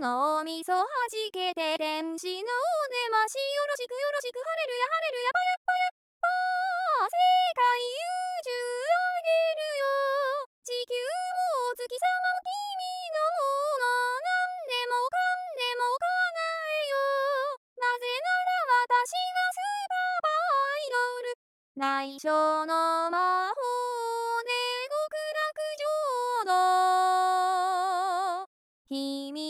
脳みそはじけて電子の根ましよろしくよろしくハレルヤハレルヤパヤパヤパー世界宇宙あげるよ地球もお月様も君のもの何でもかんでも叶えよなぜなら私がスーパーバイドル内緒の魔法で極楽浄土君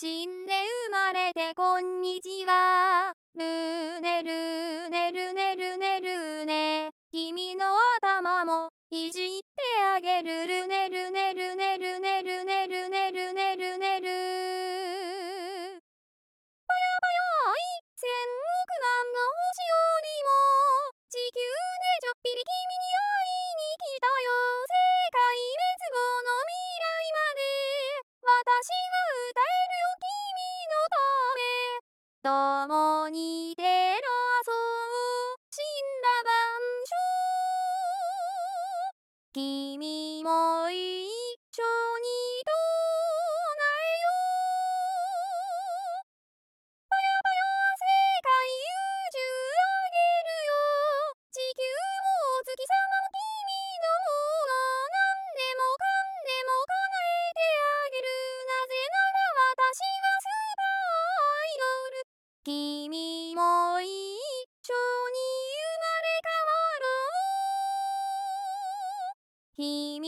死んで生まれてこんにちは。ルネルネルネルネルネ。君の頭もいじってあげるルネルネルネルネルネルネルネルネル。ぽよぽよ一千億万の星よりも地球でちょっぴり君に会いに来たよ。世界滅亡の未来まで私は君君